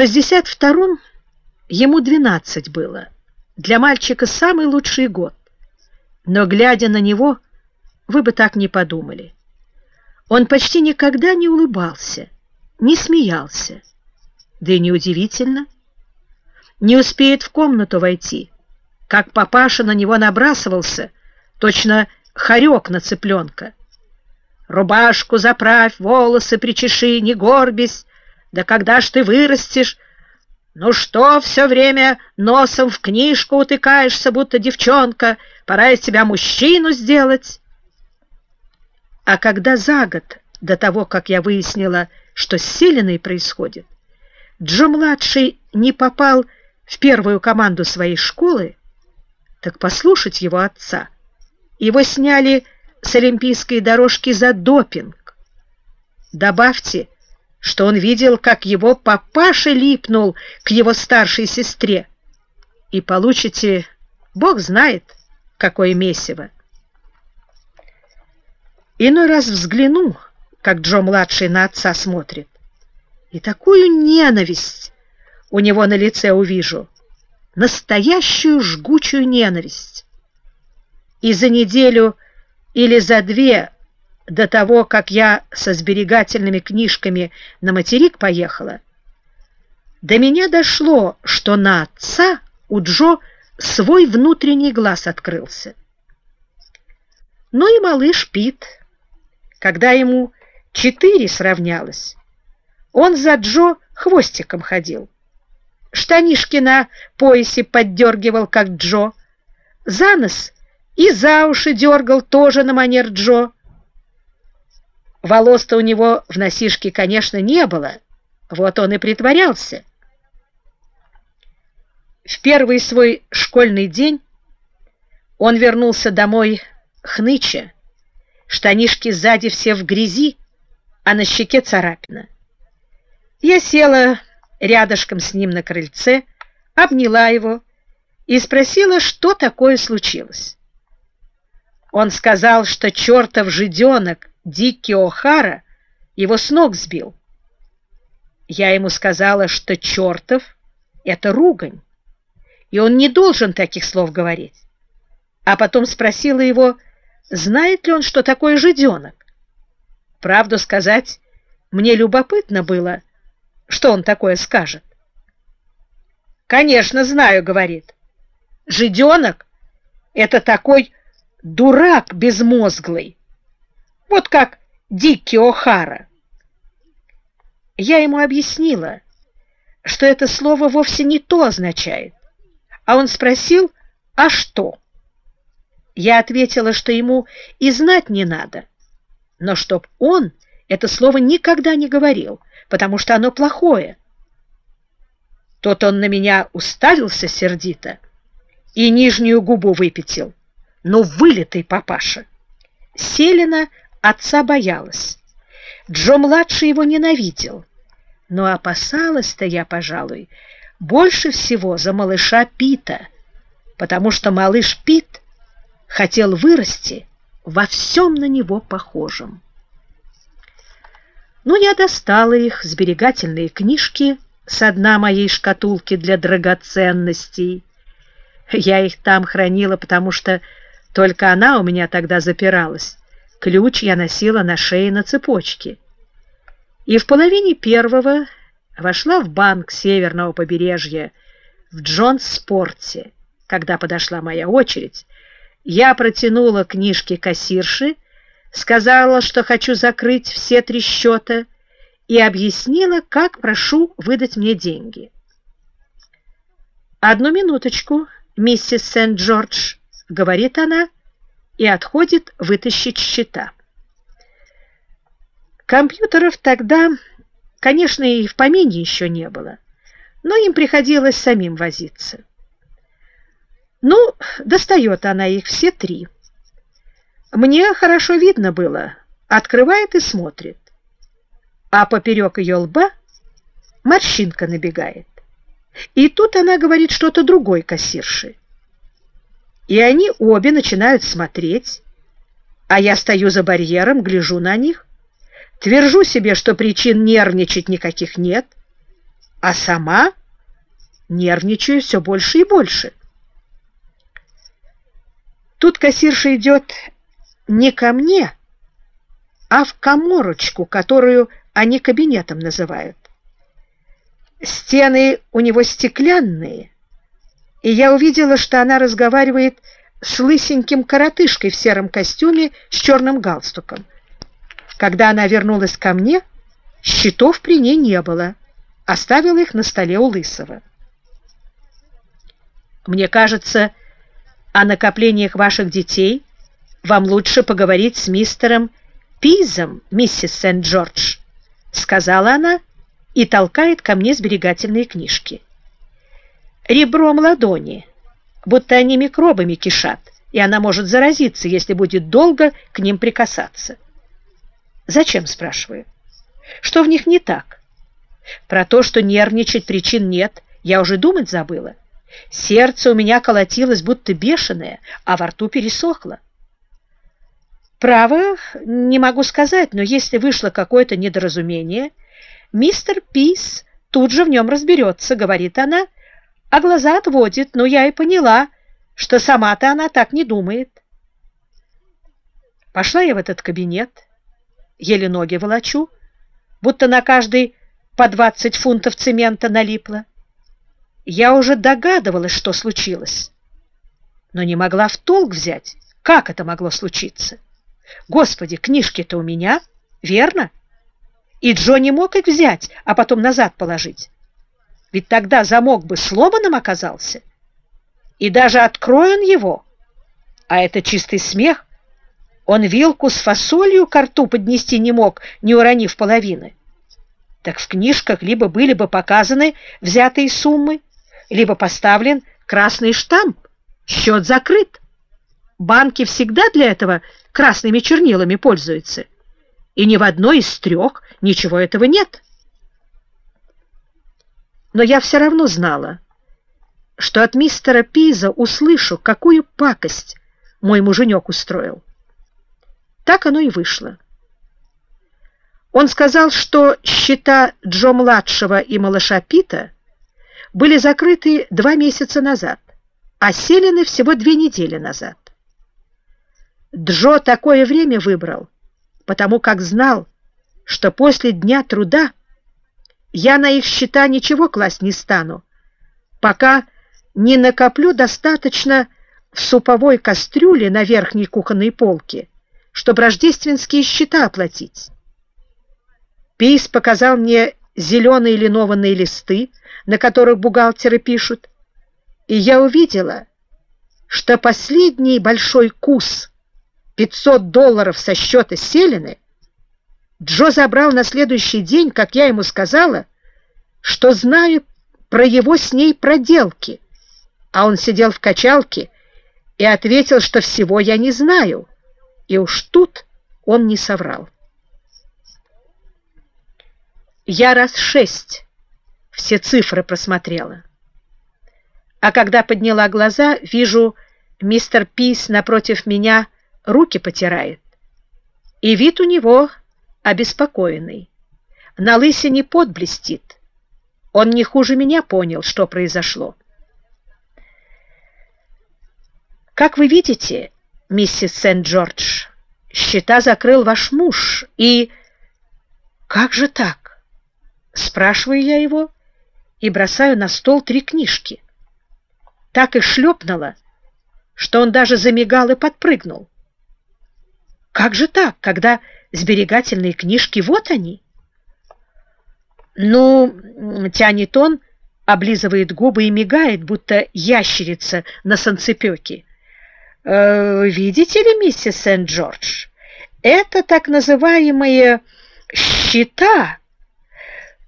62-м ему 12 было. Для мальчика самый лучший год. Но, глядя на него, вы бы так не подумали. Он почти никогда не улыбался, не смеялся. Да и неудивительно. Не успеет в комнату войти, как папаша на него набрасывался, точно хорек на цыпленка. Рубашку заправь, волосы причеши, не горбись, да когда ж ты вырастешь? Ну что все время носом в книжку утыкаешься, будто девчонка? Пора из тебя мужчину сделать. А когда за год до того, как я выяснила, что с Селиной происходит, Джо-младший не попал в первую команду своей школы, так послушать его отца. Его сняли с олимпийской дорожки за допинг. Добавьте, что он видел, как его папаша липнул к его старшей сестре, и получите, бог знает, какое месиво. Иной раз взгляну, как Джо-младший на отца смотрит, и такую ненависть у него на лице увижу, настоящую жгучую ненависть. И за неделю или за две до того, как я со сберегательными книжками на материк поехала, до меня дошло, что на отца у Джо свой внутренний глаз открылся. Ну и малыш Пит, когда ему четыре сравнялось, он за Джо хвостиком ходил. Штанишки на поясе поддергивал, как Джо, за нос и за уши дергал тоже на манер Джо, Волос-то у него в носишке, конечно, не было, вот он и притворялся. В первый свой школьный день он вернулся домой хныча, штанишки сзади все в грязи, а на щеке царапина. Я села рядышком с ним на крыльце, обняла его и спросила, что такое случилось. Он сказал, что чертов жиденок Дикки О'Хара его с ног сбил. Я ему сказала, что чертов — это ругань, и он не должен таких слов говорить. А потом спросила его, знает ли он, что такое жиденок. Правду сказать, мне любопытно было, что он такое скажет. «Конечно, знаю», — говорит. «Жиденок — это такой дурак безмозглый, вот как Дикки О'Хара. Я ему объяснила, что это слово вовсе не то означает, а он спросил, а что? Я ответила, что ему и знать не надо, но чтоб он это слово никогда не говорил, потому что оно плохое. Тот он на меня уставился сердито и нижнюю губу выпятил. Ну, вылитый папаша! Селина Отца боялась. Джо-младший его ненавидел. Но опасалась-то я, пожалуй, больше всего за малыша Пита, потому что малыш Пит хотел вырасти во всем на него похожим. Ну, я достала их, сберегательные книжки, с дна моей шкатулки для драгоценностей. Я их там хранила, потому что только она у меня тогда запиралась. Ключ я носила на шее на цепочке. И в половине первого вошла в банк северного побережья в Джонс-спорте. Когда подошла моя очередь, я протянула книжки кассирши, сказала, что хочу закрыть все три счета, и объяснила, как прошу выдать мне деньги. «Одну минуточку, миссис Сент-Джордж», — говорит она, — и отходит вытащить счета. Компьютеров тогда, конечно, и в помине еще не было, но им приходилось самим возиться. Ну, достает она их все три. Мне хорошо видно было, открывает и смотрит. А поперек ее лба морщинка набегает. И тут она говорит что-то другой кассирши и они обе начинают смотреть, а я стою за барьером, гляжу на них, твержу себе, что причин нервничать никаких нет, а сама нервничаю все больше и больше. Тут кассирша идет не ко мне, а в коморочку, которую они кабинетом называют. Стены у него стеклянные, и я увидела, что она разговаривает с лысеньким коротышкой в сером костюме с черным галстуком. Когда она вернулась ко мне, счетов при ней не было, оставила их на столе у Лысого. Мне кажется, о накоплениях ваших детей вам лучше поговорить с мистером Пизом, миссис Сент-Джордж, сказала она и толкает ко мне сберегательные книжки. Ребром ладони, будто они микробами кишат, и она может заразиться, если будет долго к ним прикасаться. Зачем, спрашиваю? Что в них не так? Про то, что нервничать причин нет, я уже думать забыла. Сердце у меня колотилось, будто бешеное, а во рту пересохло. Право, не могу сказать, но если вышло какое-то недоразумение, мистер Пис тут же в нем разберется, говорит она, а глаза отводит, но я и поняла, что сама-то она так не думает. Пошла я в этот кабинет, еле ноги волочу, будто на каждый по двадцать фунтов цемента налипло. Я уже догадывалась, что случилось, но не могла в толк взять, как это могло случиться. Господи, книжки-то у меня, верно? И Джо не мог их взять, а потом назад положить. Ведь тогда замок бы сломанным оказался. И даже открой он его, а это чистый смех, он вилку с фасолью к рту поднести не мог, не уронив половины. Так в книжках либо были бы показаны взятые суммы, либо поставлен красный штамп, счет закрыт. Банки всегда для этого красными чернилами пользуются, и ни в одной из трех ничего этого нет. Но я все равно знала, что от мистера Пиза услышу, какую пакость мой муженек устроил. Так оно и вышло. Он сказал, что счета Джо-младшего и малыша Пита были закрыты два месяца назад, а селены всего две недели назад. Джо такое время выбрал, потому как знал, что после дня труда я на их счета ничего класть не стану, пока не накоплю достаточно в суповой кастрюле на верхней кухонной полке, чтобы рождественские счета оплатить. Пейс показал мне зеленые линованные листы, на которых бухгалтеры пишут, и я увидела, что последний большой кус 500 долларов со счета Селины Джо забрал на следующий день, как я ему сказала, что знаю про его с ней проделки, а он сидел в качалке и ответил, что всего я не знаю, и уж тут он не соврал. Я раз шесть все цифры просмотрела. А когда подняла глаза, вижу, мистер Пис напротив меня руки потирает. И вид у него обеспокоенный. На лысине пот блестит. Он не хуже меня понял, что произошло. Как вы видите, миссис Сент-Джордж, счета закрыл ваш муж, и... Как же так? Спрашиваю я его и бросаю на стол три книжки. Так и шлепнула, что он даже замигал и подпрыгнул. Как же так, когда сберегательные книжки, вот они? Ну, тянет он, облизывает губы и мигает, будто ящерица на санцепёке. «Э, «Видите ли, миссис Сент-Джордж, это так называемые счета,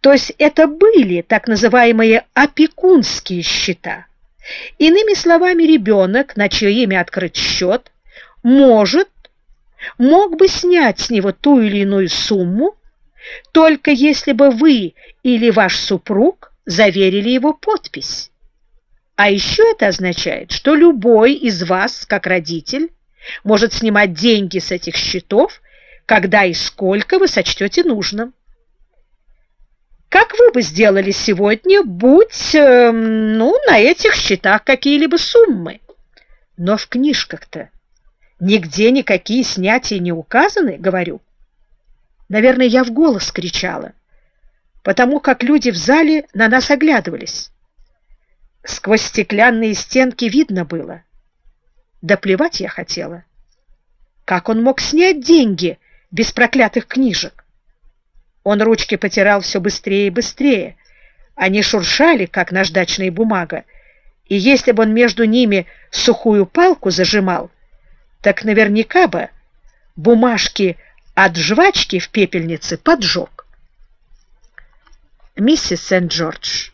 то есть это были так называемые опекунские счета. Иными словами, ребенок, на чье имя открыт счет, может, мог бы снять с него ту или иную сумму, только если бы вы или ваш супруг заверили его подпись. А еще это означает, что любой из вас, как родитель, может снимать деньги с этих счетов, когда и сколько вы сочтете нужным. как вы бы сделали сегодня, будь, э, ну, на этих счетах какие-либо суммы? Но в книжках-то нигде никакие снятия не указаны, говорю. Наверное, я в голос кричала, потому как люди в зале на нас оглядывались. Сквозь стеклянные стенки видно было. Да плевать я хотела. Как он мог снять деньги без проклятых книжек? Он ручки потирал все быстрее и быстрее. Они шуршали, как наждачная бумага, и если бы он между ними сухую палку зажимал, так наверняка бы бумажки от жвачки в пепельнице поджег. «Миссис Сент-Джордж,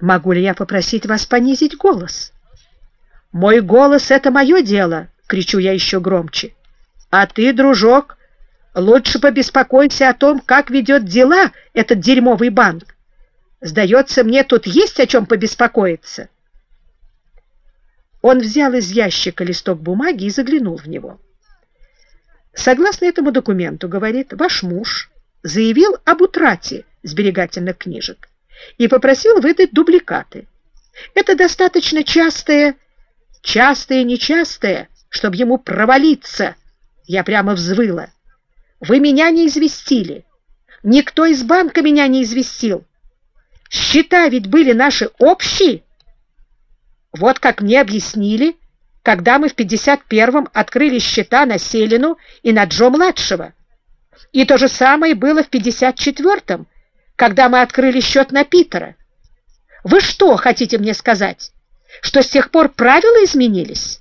могу ли я попросить вас понизить голос?» «Мой голос — это мое дело!» — кричу я еще громче. «А ты, дружок, лучше побеспокойся о том, как ведет дела этот дерьмовый банк. Сдается мне, тут есть о чем побеспокоиться». Он взял из ящика листок бумаги и заглянул в него. Согласно этому документу, говорит, ваш муж заявил об утрате сберегательных книжек и попросил выдать дубликаты. Это достаточно частое, частое и нечастое, чтобы ему провалиться. Я прямо взвыла. Вы меня не известили. Никто из банка меня не известил. Счета ведь были наши общие. Вот как мне объяснили, когда мы в 51-м открыли счета на Селину и на Джо-младшего. И то же самое было в 54-м, когда мы открыли счет на Питера. Вы что хотите мне сказать, что с тех пор правила изменились?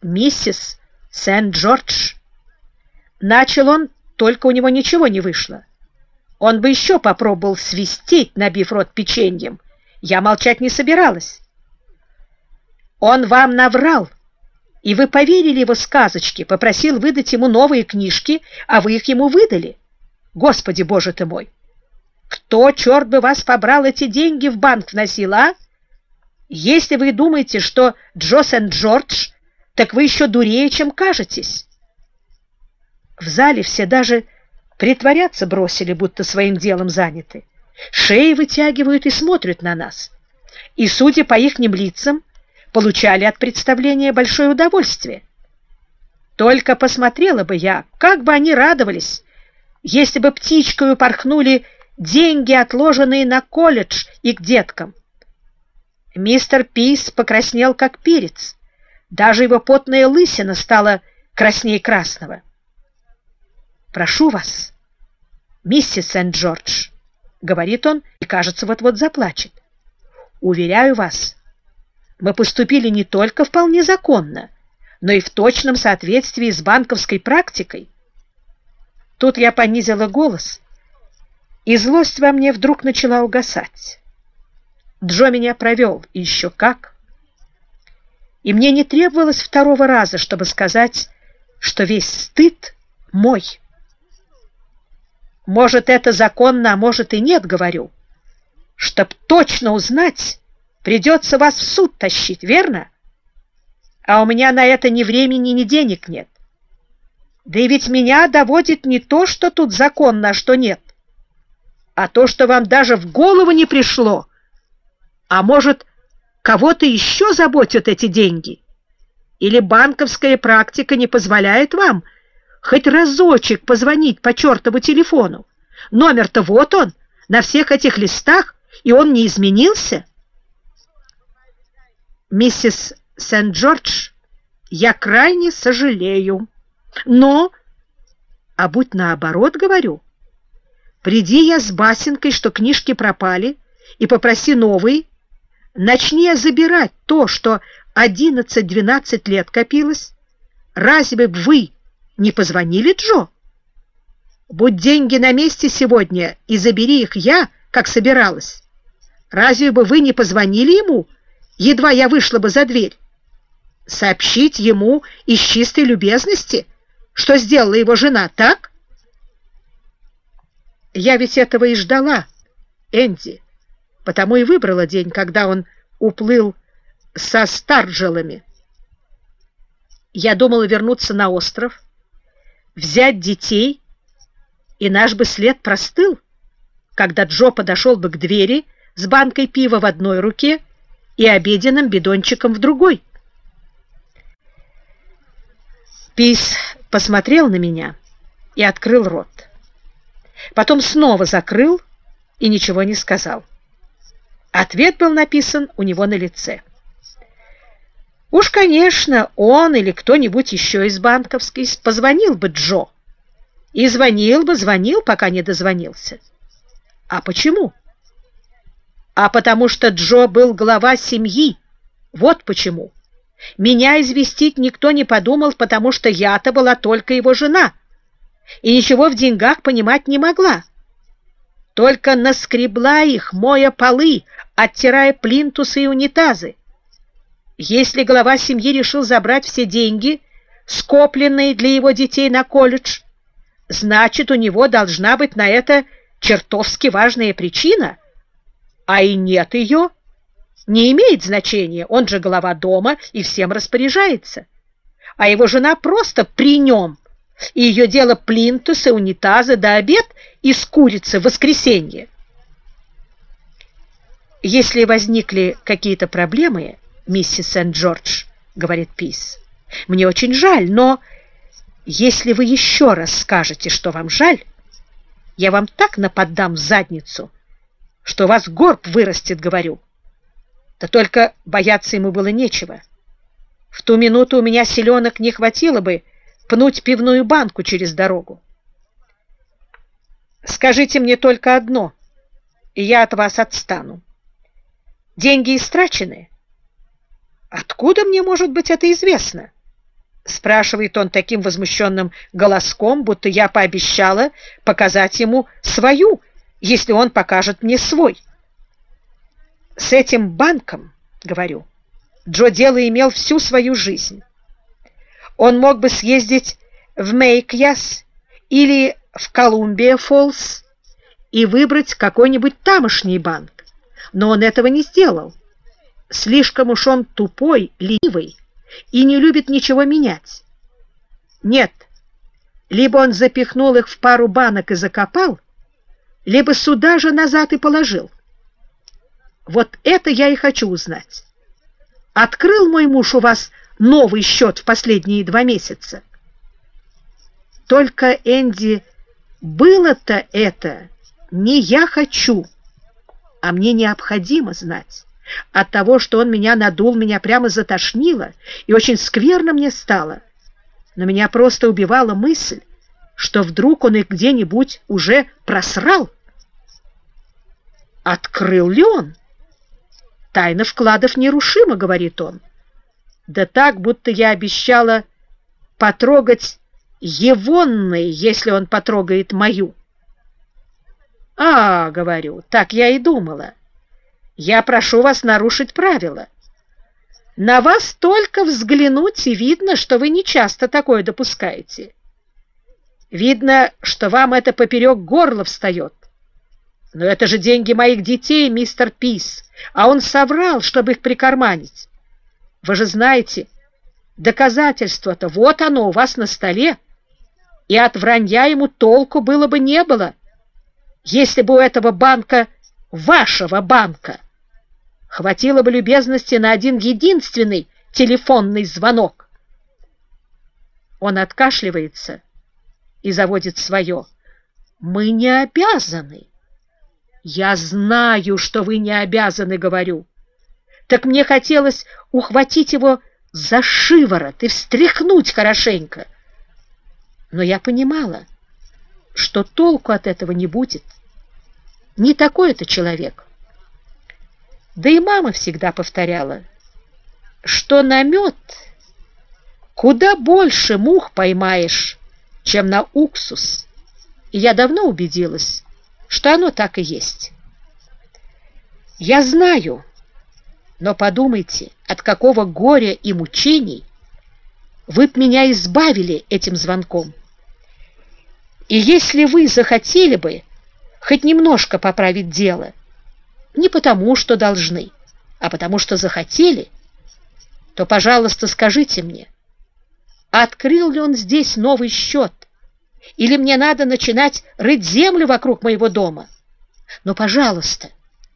Миссис Сент-Джордж. Начал он, только у него ничего не вышло. Он бы еще попробовал свистеть, набив рот печеньем. Я молчать не собиралась. Он вам наврал, и вы поверили его сказочке, попросил выдать ему новые книжки, а вы их ему выдали. Господи, боже ты мой! Кто, черт бы вас побрал, эти деньги в банк вносил, а? Если вы думаете, что Джо Сент-Джордж, так вы еще дурее, чем кажетесь. В зале все даже притворяться бросили, будто своим делом заняты. Шеи вытягивают и смотрят на нас. И, судя по ихним лицам, получали от представления большое удовольствие. Только посмотрела бы я, как бы они радовались, если бы птичкой упорхнули деньги, отложенные на колледж и к деткам. Мистер Пис покраснел, как перец. Даже его потная лысина стала краснее красного. «Прошу вас, миссис Сент-Джордж», — говорит он и, кажется, вот-вот заплачет. «Уверяю вас, мы поступили не только вполне законно, но и в точном соответствии с банковской практикой. Тут я понизила голос, и злость во мне вдруг начала угасать. Джо меня провел, и еще как. И мне не требовалось второго раза, чтобы сказать, что весь стыд мой. Может, это законно, а может и нет, говорю. Чтоб точно узнать, Придется вас в суд тащить, верно? А у меня на это ни времени, ни денег нет. Да и ведь меня доводит не то, что тут законно, а что нет, а то, что вам даже в голову не пришло. А может, кого-то еще заботят эти деньги? Или банковская практика не позволяет вам хоть разочек позвонить по чертову телефону? Номер-то вот он, на всех этих листах, и он не изменился?» миссис Сент-Джордж, я крайне сожалею. Но, а будь наоборот, говорю, приди я с басенкой, что книжки пропали, и попроси новые, начни забирать то, что 11-12 лет копилось, разве бы вы не позвонили Джо? Будь деньги на месте сегодня, и забери их я, как собиралась. Разве бы вы не позвонили ему, едва я вышла бы за дверь. Сообщить ему из чистой любезности, что сделала его жена, так? Я ведь этого и ждала, Энди, потому и выбрала день, когда он уплыл со Старджелами. Я думала вернуться на остров, взять детей и наш бы след простыл, когда Джо подошел бы к двери с банкой пива в одной руке и обеденным бидончиком в другой. Пис посмотрел на меня и открыл рот. Потом снова закрыл и ничего не сказал. Ответ был написан у него на лице. Уж, конечно, он или кто-нибудь еще из банковской позвонил бы Джо. И звонил бы, звонил, пока не дозвонился. А почему? А потому что Джо был глава семьи. Вот почему. Меня известить никто не подумал, потому что я-то была только его жена. И ничего в деньгах понимать не могла. Только наскребла их, моя полы, оттирая плинтусы и унитазы. Если глава семьи решил забрать все деньги, скопленные для его детей на колледж, значит, у него должна быть на это чертовски важная причина, а и нет ее. Не имеет значения, он же глава дома и всем распоряжается. А его жена просто при нем, и ее дело плинтусы, унитазы да обед из курицы в воскресенье. Если возникли какие-то проблемы, миссис Сент-Джордж, говорит Пис, мне очень жаль, но если вы еще раз скажете, что вам жаль, я вам так нападам в задницу, что у вас горб вырастет, говорю. Да только бояться ему было нечего. В ту минуту у меня селенок не хватило бы пнуть пивную банку через дорогу. Скажите мне только одно, и я от вас отстану. Деньги истрачены? Откуда мне может быть это известно? Спрашивает он таким возмущенным голоском, будто я пообещала показать ему свою, если он покажет мне свой. С этим банком, говорю, Джо дело имел всю свою жизнь. Он мог бы съездить в Мейкьяс или в Колумбия-Фоллс и выбрать какой-нибудь тамошний банк, но он этого не сделал. Слишком уж он тупой, ленивый, и не любит ничего менять. Нет, либо он запихнул их в пару банок и закопал, либо сюда же назад и положил. Вот это я и хочу узнать. Открыл мой муж у вас новый счет в последние два месяца? Только, Энди, было-то это не я хочу, а мне необходимо знать. От того, что он меня надул, меня прямо затошнило, и очень скверно мне стало. Но меня просто убивала мысль, что вдруг он их где-нибудь уже просрал. Открыл ли он? Тайна вкладов нерушима, говорит он. Да так, будто я обещала потрогать егонной, если он потрогает мою. А, говорю, так я и думала. Я прошу вас нарушить правила. На вас только взглянуть, и видно, что вы не часто такое допускаете. Видно, что вам это поперек горла встает. Но это же деньги моих детей, мистер Пис, а он соврал, чтобы их прикарманить. Вы же знаете, доказательство-то вот оно у вас на столе, и от вранья ему толку было бы не было, если бы у этого банка, вашего банка, Хватило бы любезности на один единственный телефонный звонок. Он откашливается и заводит свое. Мы не обязаны. Я знаю, что вы не обязаны, говорю. Так мне хотелось ухватить его за шиворот и встряхнуть хорошенько. Но я понимала, что толку от этого не будет. Не такой это человек. Да и мама всегда повторяла, что на мед куда больше мух поймаешь, чем на уксус. И я давно убедилась, что оно так и есть. Я знаю, но подумайте, от какого горя и мучений вы б меня избавили этим звонком. И если вы захотели бы хоть немножко поправить дело, не потому, что должны, а потому, что захотели, то, пожалуйста, скажите мне, открыл ли он здесь новый счет Или мне надо начинать рыть землю вокруг моего дома? Но, пожалуйста,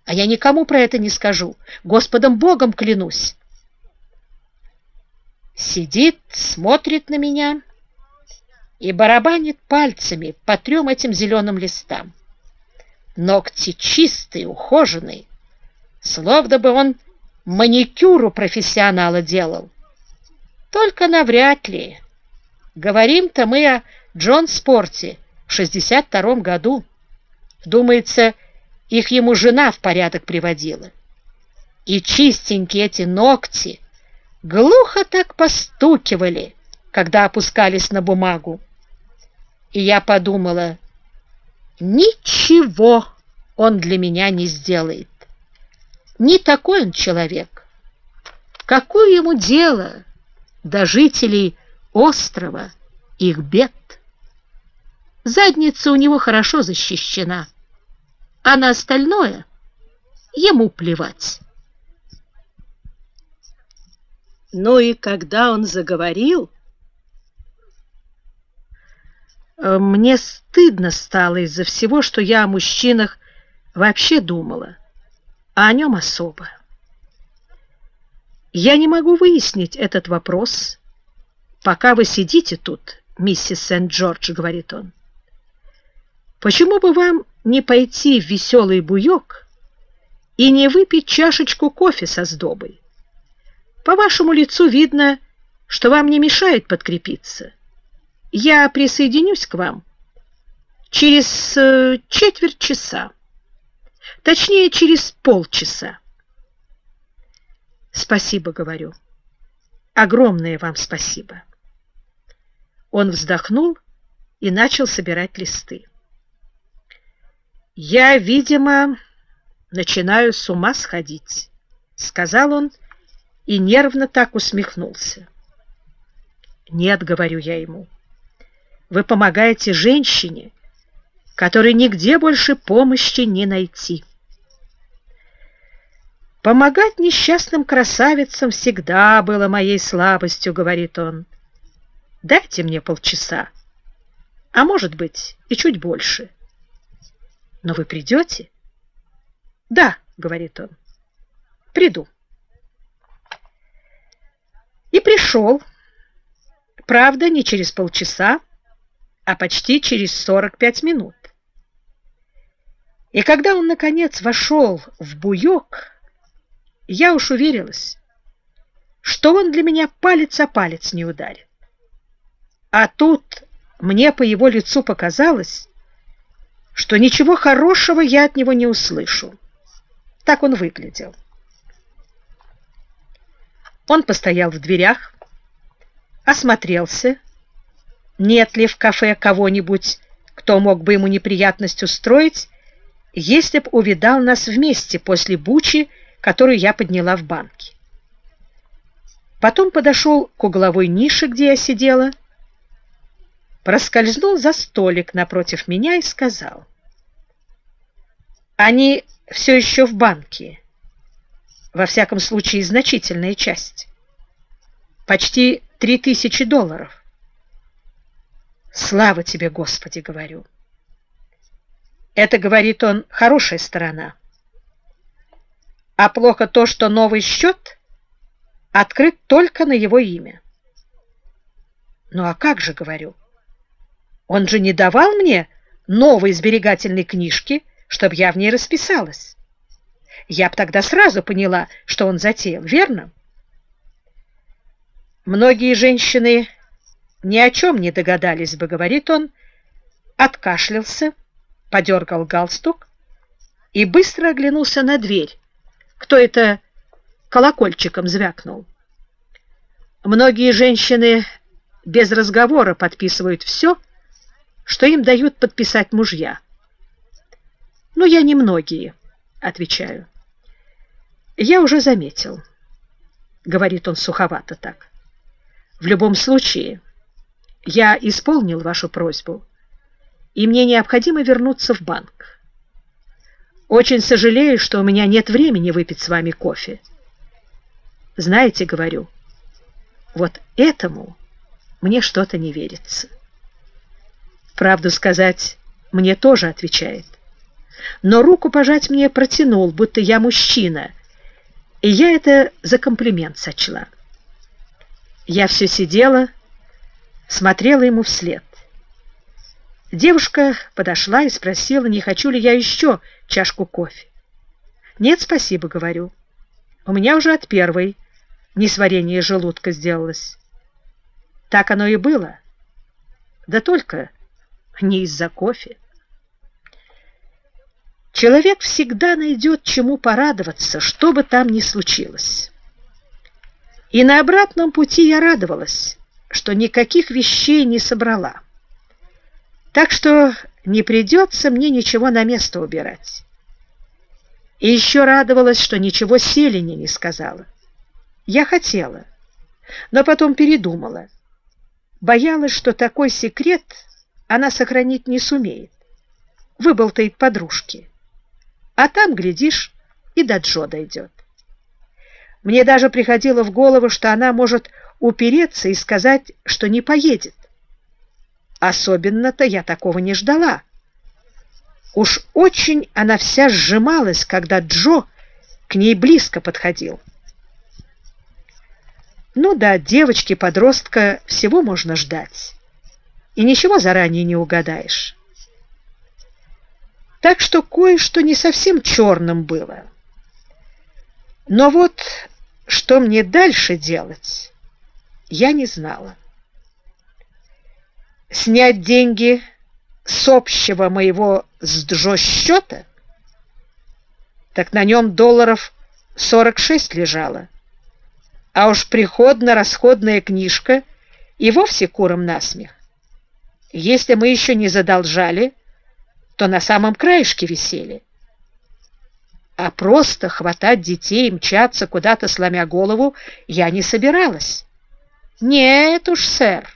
а я никому про это не скажу, Господом Богом клянусь. Сидит, смотрит на меня и барабанит пальцами по трем этим зеленым листам. Ногти чистые, ухоженные, словно бы он маникюру профессионала делал. Только навряд ли. Говорим-то мы о Джон Спорте в 62-м году. Думается, их ему жена в порядок приводила. И чистенькие эти ногти глухо так постукивали, когда опускались на бумагу. И я подумала, ничего он для меня не сделает. Не такой он человек. Какое ему дело до жителей острова, их бед? Задница у него хорошо защищена, а на остальное ему плевать. Ну и когда он заговорил, э, мне стыдно стало из-за всего, что я о мужчинах вообще думала, а о нем особо. Я не могу выяснить этот вопрос, пока вы сидите тут, миссис Сент-Джордж, говорит он. Почему бы вам не пойти в веселый буёк и не выпить чашечку кофе со сдобой? По вашему лицу видно, что вам не мешает подкрепиться. Я присоединюсь к вам через э, четверть часа, точнее, через полчаса. Спасибо, говорю. Огромное вам спасибо. Он вздохнул и начал собирать листы. «Я, видимо, начинаю с ума сходить», — сказал он и нервно так усмехнулся. «Нет», — говорю я ему, — «вы помогаете женщине, которой нигде больше помощи не найти». «Помогать несчастным красавицам всегда было моей слабостью», — говорит он. «Дайте мне полчаса, а может быть и чуть больше». Но вы придете? Да, говорит он, приду. И пришел. Правда, не через полчаса, а почти через 45 минут. И когда он, наконец, вошел в буёк, я уж уверилась, что он для меня палец о палец не ударит. А тут мне по его лицу показалось, что ничего хорошего я от него не услышу. Так он выглядел. Он постоял в дверях, осмотрелся, нет ли в кафе кого-нибудь, кто мог бы ему неприятность устроить, если б увидал нас вместе после бучи, которую я подняла в банке. Потом подошел к угловой нише, где я сидела, проскользнул за столик напротив меня и сказал. Они все еще в банке. Во всяком случае, значительная часть. Почти три тысячи долларов. Слава тебе, Господи, говорю. Это, говорит он, хорошая сторона. А плохо то, что новый счет открыт только на его имя. Ну а как же, говорю, он же не давал мне новой сберегательной книжки, чтобы я в ней расписалась. Я б тогда сразу поняла, что он затеял, верно? Многие женщины ни о чем не догадались бы, говорит он, откашлялся, подергал галстук и быстро оглянулся на дверь. Кто это колокольчиком звякнул? Многие женщины без разговора подписывают все, что им дают подписать мужья. Но я не многие, отвечаю. Я уже заметил, говорит он суховато так. В любом случае, я исполнил вашу просьбу, и мне необходимо вернуться в банк. Очень сожалею, что у меня нет времени выпить с вами кофе. Знаете, говорю, вот этому мне что-то не верится. Правду сказать, мне тоже отвечает. Но руку пожать мне протянул, будто я мужчина, и я это за комплимент сочла. Я все сидела, смотрела ему вслед. Девушка подошла и спросила, не хочу ли я еще чашку кофе. «Нет, спасибо», — говорю. «У меня уже от первой несварение желудка сделалось». Так оно и было. Да только не из-за кофе. Человек всегда найдет чему порадоваться, что бы там ни случилось. И на обратном пути я радовалась, что никаких вещей не собрала. Так что не придется мне ничего на место убирать. И еще радовалась, что ничего Селине не сказала. Я хотела, но потом передумала. Боялась, что такой секрет она сохранить не сумеет. Выболтает подружке. А там, глядишь, и до Джо дойдет. Мне даже приходило в голову, что она может упереться и сказать, что не поедет. Особенно-то я такого не ждала. Уж очень она вся сжималась, когда Джо к ней близко подходил. Ну да, девочки-подростка всего можно ждать. И ничего заранее не угадаешь. Так что кое-что не совсем черным было. Но вот что мне дальше делать, я не знала снять деньги с общего моего с Джо счета, так на нем долларов 46 лежало. А уж приходно-расходная книжка и вовсе куром насмех. Если мы еще не задолжали, то на самом краешке висели. А просто хватать детей и мчаться куда-то, сломя голову, я не собиралась. Нет уж, сэр.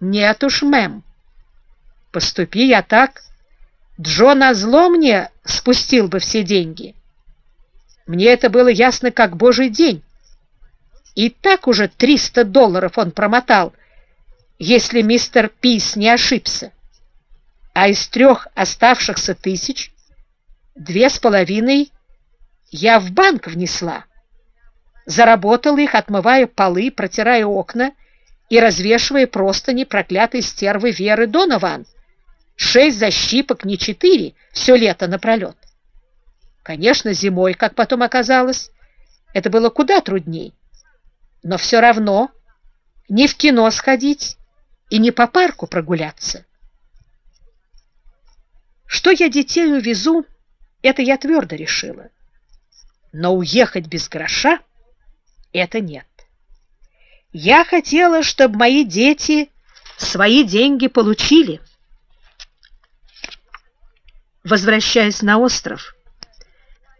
Нет уж, мэм. Поступи я так, Джо назло мне спустил бы все деньги. Мне это было ясно, как божий день. И так уже 300 долларов он промотал, если мистер Пис не ошибся. А из трех оставшихся тысяч две с половиной я в банк внесла. Заработала их, отмывая полы, протирая окна и развешивая простыни проклятой стервы Веры Донован. Шесть защипок, не четыре, все лето напролет. Конечно, зимой, как потом оказалось, это было куда трудней. Но все равно не в кино сходить и не по парку прогуляться. Что я детей увезу, это я твердо решила. Но уехать без гроша — это нет. Я хотела, чтобы мои дети свои деньги получили. Возвращаясь на остров,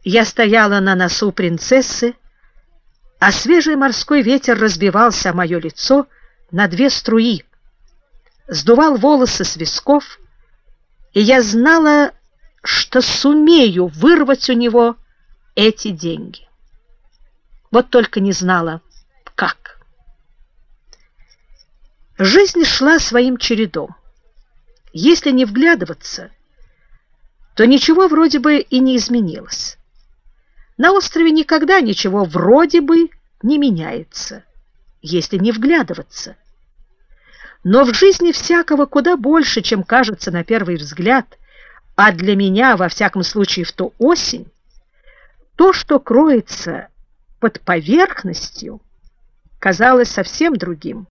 я стояла на носу принцессы, а свежий морской ветер разбивался о мое лицо на две струи, сдувал волосы с висков, и я знала, что сумею вырвать у него эти деньги. Вот только не знала, как. Жизнь шла своим чередом. Если не вглядываться, то ничего вроде бы и не изменилось. На острове никогда ничего вроде бы не меняется, если не вглядываться. Но в жизни всякого куда больше, чем кажется на первый взгляд, а для меня, во всяком случае, в ту осень, то, что кроется под поверхностью, казалось совсем другим.